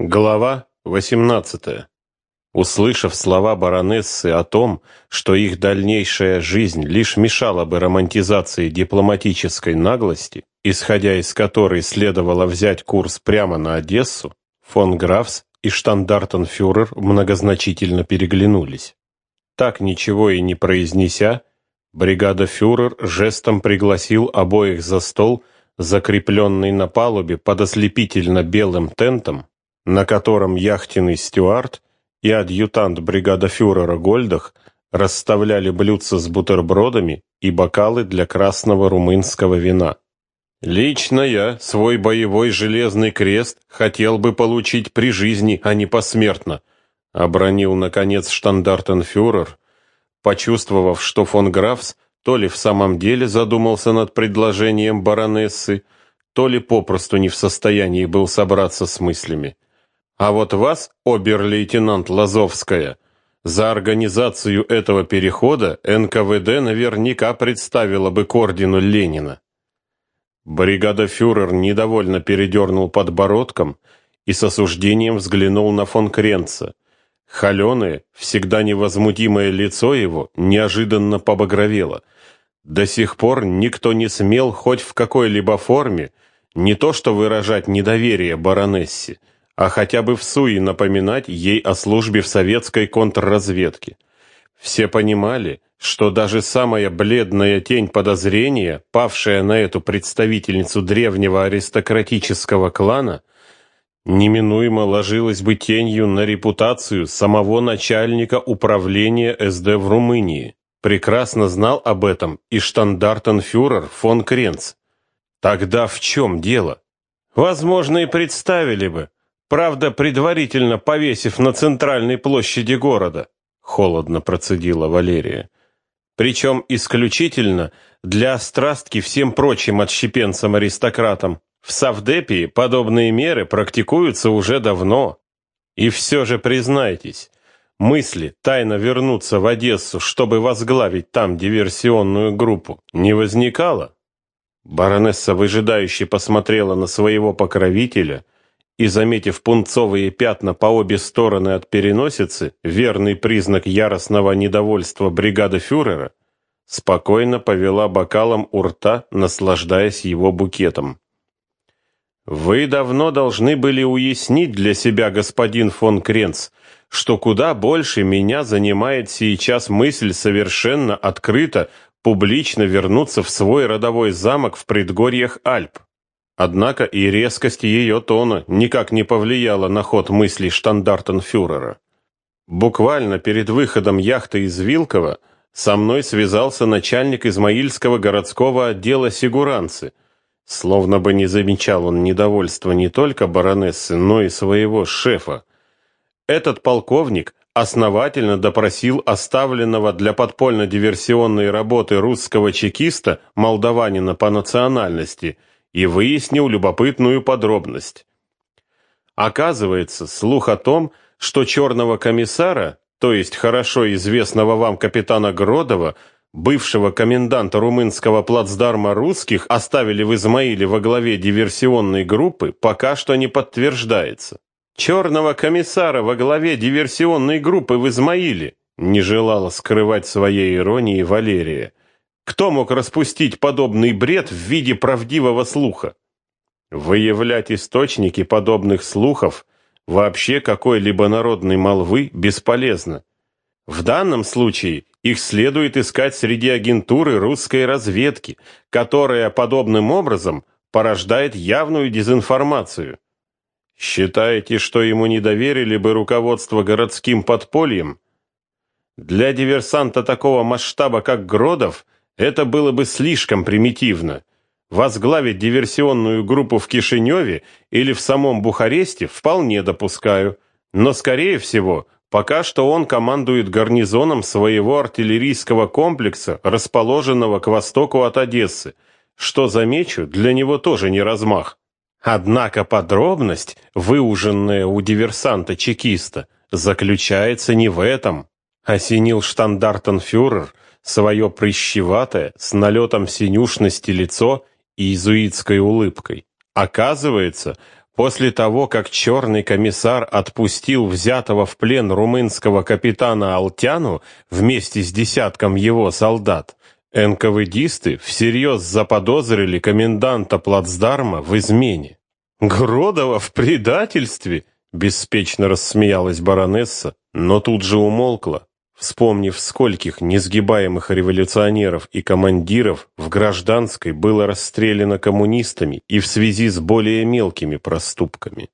Глава 18. Услышав слова баронессы о том, что их дальнейшая жизнь лишь мешала бы романтизации дипломатической наглости, исходя из которой следовало взять курс прямо на Одессу, фон Графс и штандартенфюрер многозначительно переглянулись. Так ничего и не произнеся, бригада-фюрер жестом пригласил обоих за стол, закрепленный на палубе под ослепительно белым тентом, на котором яхтенный стюард и адъютант бригада-фюрера Гольдах расставляли блюдца с бутербродами и бокалы для красного румынского вина. Лично я свой боевой железный крест хотел бы получить при жизни, а не посмертно, обронил наконец штандартенфюрер, почувствовав, что фон Графс то ли в самом деле задумался над предложением баронессы, то ли попросту не в состоянии был собраться с мыслями. А вот вас, обер-лейтенант Лазовская, за организацию этого перехода НКВД наверняка представила бы к ордену Ленина. Бригада-фюрер недовольно передернул подбородком и с осуждением взглянул на фон Кренца. Холеное, всегда невозмутимое лицо его неожиданно побагровело. До сих пор никто не смел хоть в какой-либо форме не то что выражать недоверие баронессе, а хотя бы в суе напоминать ей о службе в советской контрразведке. Все понимали, что даже самая бледная тень подозрения, павшая на эту представительницу древнего аристократического клана, неминуемо ложилась бы тенью на репутацию самого начальника управления СД в Румынии. Прекрасно знал об этом и штандартенфюрер фон Кренц. Тогда в чем дело? Возможно, и представили бы, Правда, предварительно повесив на центральной площади города, холодно процедила Валерия. Причем исключительно для страстки всем прочим отщепенцам-аристократам. В Савдепии подобные меры практикуются уже давно. И все же признайтесь, мысли тайно вернуться в Одессу, чтобы возглавить там диверсионную группу, не возникало? Баронесса выжидающе посмотрела на своего покровителя – и, заметив пунцовые пятна по обе стороны от переносицы, верный признак яростного недовольства бригады фюрера, спокойно повела бокалом у рта, наслаждаясь его букетом. «Вы давно должны были уяснить для себя, господин фон Кренц, что куда больше меня занимает сейчас мысль совершенно открыто, публично вернуться в свой родовой замок в предгорьях Альп. Однако и резкость ее тона никак не повлияла на ход мыслей штандартенфюрера. Буквально перед выходом яхты из Вилкова со мной связался начальник Измаильского городского отдела сигуранцы. Словно бы не замечал он недовольства не только баронессы, но и своего шефа. Этот полковник основательно допросил оставленного для подпольно-диверсионной работы русского чекиста, молдаванина по национальности – и выяснил любопытную подробность. Оказывается, слух о том, что черного комиссара, то есть хорошо известного вам капитана Гродова, бывшего коменданта румынского плацдарма русских, оставили в Измаиле во главе диверсионной группы, пока что не подтверждается. Черного комиссара во главе диверсионной группы в Измаиле не желала скрывать своей иронии Валерия. Кто мог распустить подобный бред в виде правдивого слуха? Выявлять источники подобных слухов вообще какой-либо народной молвы бесполезно. В данном случае их следует искать среди агентуры русской разведки, которая подобным образом порождает явную дезинформацию. Считаете, что ему не доверили бы руководство городским подпольем? Для диверсанта такого масштаба, как Гродов – это было бы слишком примитивно. Возглавить диверсионную группу в Кишиневе или в самом Бухаресте вполне допускаю, но скорее всего, пока что он командует гарнизоном своего артиллерийского комплекса, расположенного к востоку от Одессы, что замечу, для него тоже не размах. Однако подробность, выуженная у диверсанта-чекиста, заключается не в этом, осенил штандартенфюрер – свое прыщеватое, с налетом синюшности лицо и иезуитской улыбкой. Оказывается, После того, как черный комиссар отпустил взятого в плен румынского капитана Алтяну вместе с десятком его солдат, НКВДисты всерьез заподозрили коменданта плацдарма в измене. «Гродова в предательстве?» — беспечно рассмеялась баронесса, но тут же умолкла, вспомнив, скольких несгибаемых революционеров и командиров в гражданской было расстреляно коммунистами и в связи с более мелкими проступками.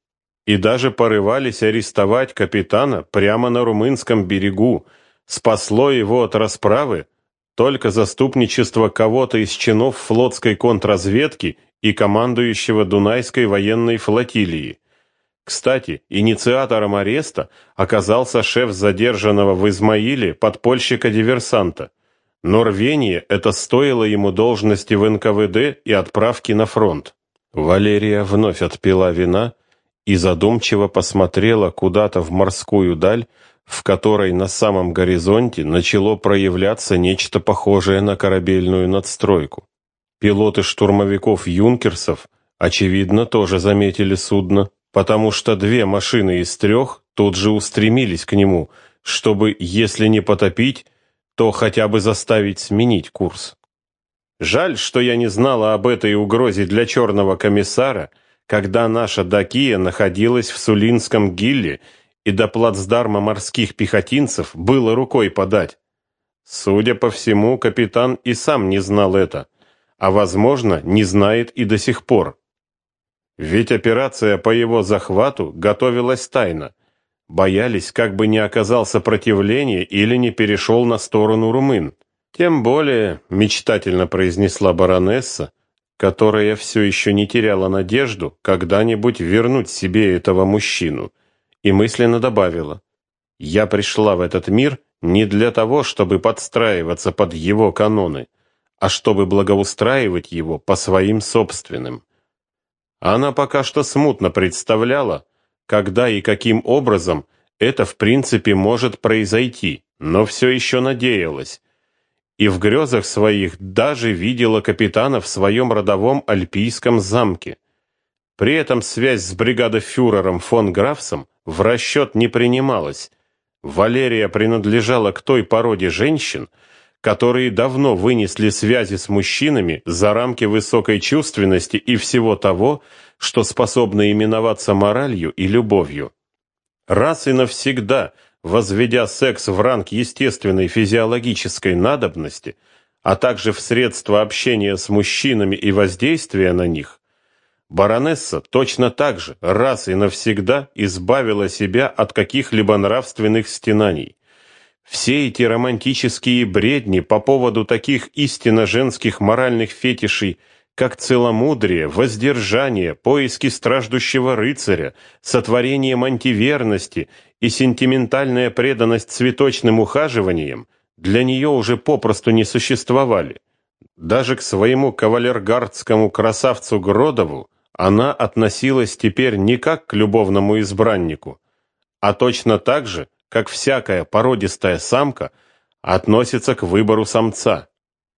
И даже порывались арестовать капитана прямо на румынском берегу, спасло его от расправы только заступничество кого-то из чинов флотской контрразведки и командующего Дунайской военной флотилии. Кстати, инициатором ареста оказался шеф задержанного в Измаиле подпольщика-диверсанта. Но рвение это стоило ему должности в НКВД и отправки на фронт. Валерия вновь отпила вина и задумчиво посмотрела куда-то в морскую даль, в которой на самом горизонте начало проявляться нечто похожее на корабельную надстройку. Пилоты штурмовиков «Юнкерсов», очевидно, тоже заметили судно потому что две машины из трех тут же устремились к нему, чтобы, если не потопить, то хотя бы заставить сменить курс. Жаль, что я не знала об этой угрозе для черного комиссара, когда наша Дакия находилась в Сулинском гилле, и до плацдарма морских пехотинцев было рукой подать. Судя по всему, капитан и сам не знал это, а, возможно, не знает и до сих пор. Ведь операция по его захвату готовилась тайно. Боялись, как бы не оказал сопротивления или не перешел на сторону румын. Тем более, мечтательно произнесла баронесса, которая все еще не теряла надежду когда-нибудь вернуть себе этого мужчину, и мысленно добавила: "Я пришла в этот мир не для того, чтобы подстраиваться под его каноны, а чтобы благоустраивать его по своим собственным". Она пока что смутно представляла, когда и каким образом это в принципе может произойти, но все еще надеялась. И в грезах своих даже видела капитана в своем родовом альпийском замке. При этом связь с бригадофюрером фон Графсом в расчет не принималась. Валерия принадлежала к той породе женщин, которые давно вынесли связи с мужчинами за рамки высокой чувственности и всего того, что способно именоваться моралью и любовью. Раз и навсегда возведя секс в ранг естественной физиологической надобности, а также в средство общения с мужчинами и воздействия на них, баронесса точно так же раз и навсегда избавила себя от каких-либо нравственных стенаний. Все эти романтические бредни по поводу таких истинно женских моральных фетишей, как целомудрие, воздержание, поиски страждущего рыцаря, сотворение антиверности и сентиментальная преданность цветочным ухаживаниям, для нее уже попросту не существовали. Даже к своему кавалергардскому красавцу Гродову она относилась теперь не как к любовному избраннику, а точно так же, как всякая породистая самка, относится к выбору самца.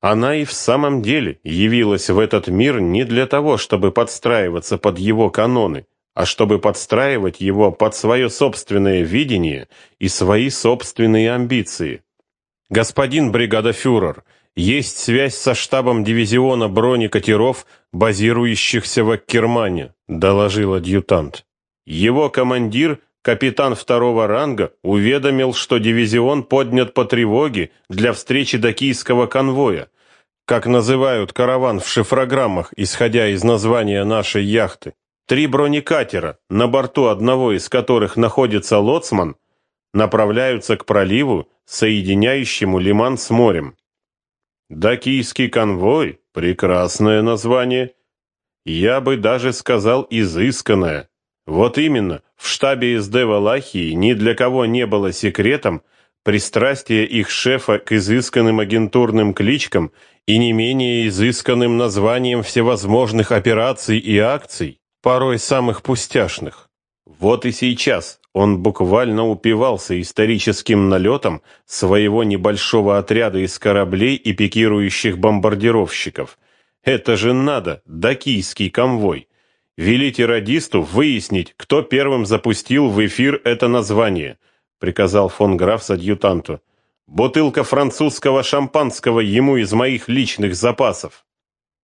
Она и в самом деле явилась в этот мир не для того, чтобы подстраиваться под его каноны, а чтобы подстраивать его под свое собственное видение и свои собственные амбиции. Господин бригадофюрер, есть связь со штабом дивизиона бронекатеров, базирующихся в Аккермане, доложил адъютант. Его командир капитан второго ранга уведомил, что дивизион поднят по тревоге для встречи докийского конвоя, как называют караван в шифрограммах, исходя из названия нашей яхты. Три бронекатера, на борту одного из которых находится лоцман, направляются к проливу, соединяющему Лиман с морем. Докийский конвой прекрасное название. Я бы даже сказал изысканное. Вот именно, в штабе СД Валахии ни для кого не было секретом пристрастие их шефа к изысканным агентурным кличкам и не менее изысканным названиям всевозможных операций и акций, порой самых пустяшных. Вот и сейчас он буквально упивался историческим налетом своего небольшого отряда из кораблей и пикирующих бомбардировщиков. Это же надо, докийский конвой. Велите радисту выяснить, кто первым запустил в эфир это название, приказал фон граф с адъютанту. Бутылка французского шампанского ему из моих личных запасов.